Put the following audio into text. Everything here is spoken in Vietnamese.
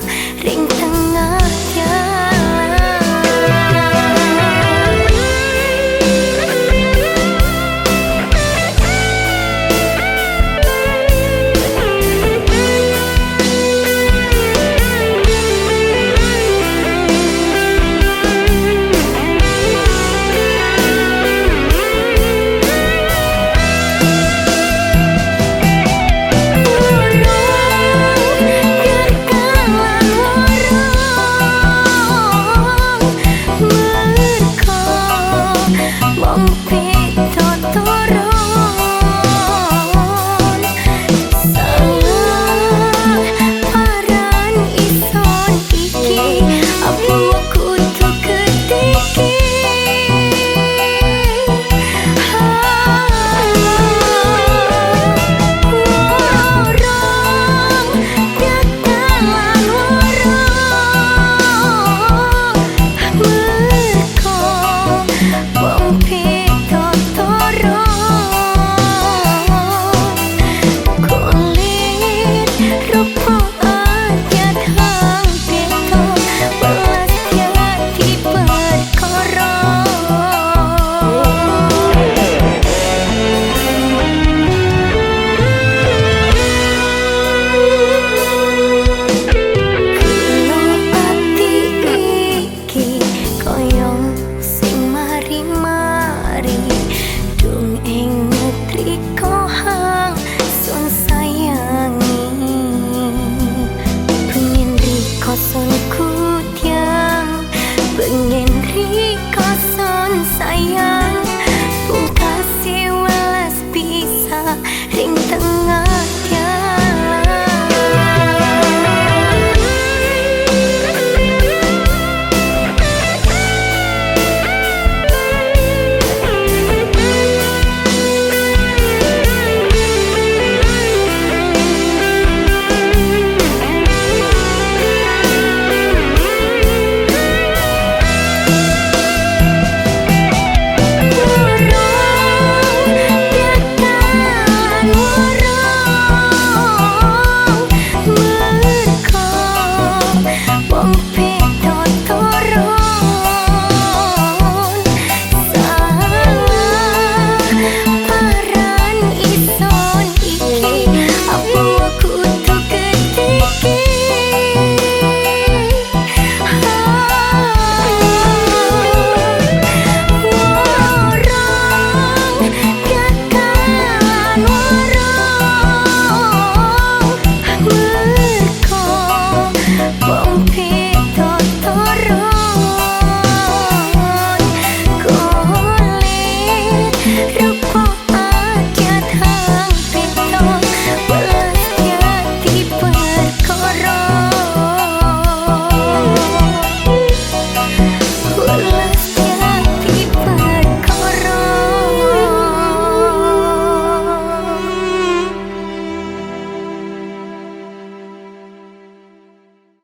ring ya.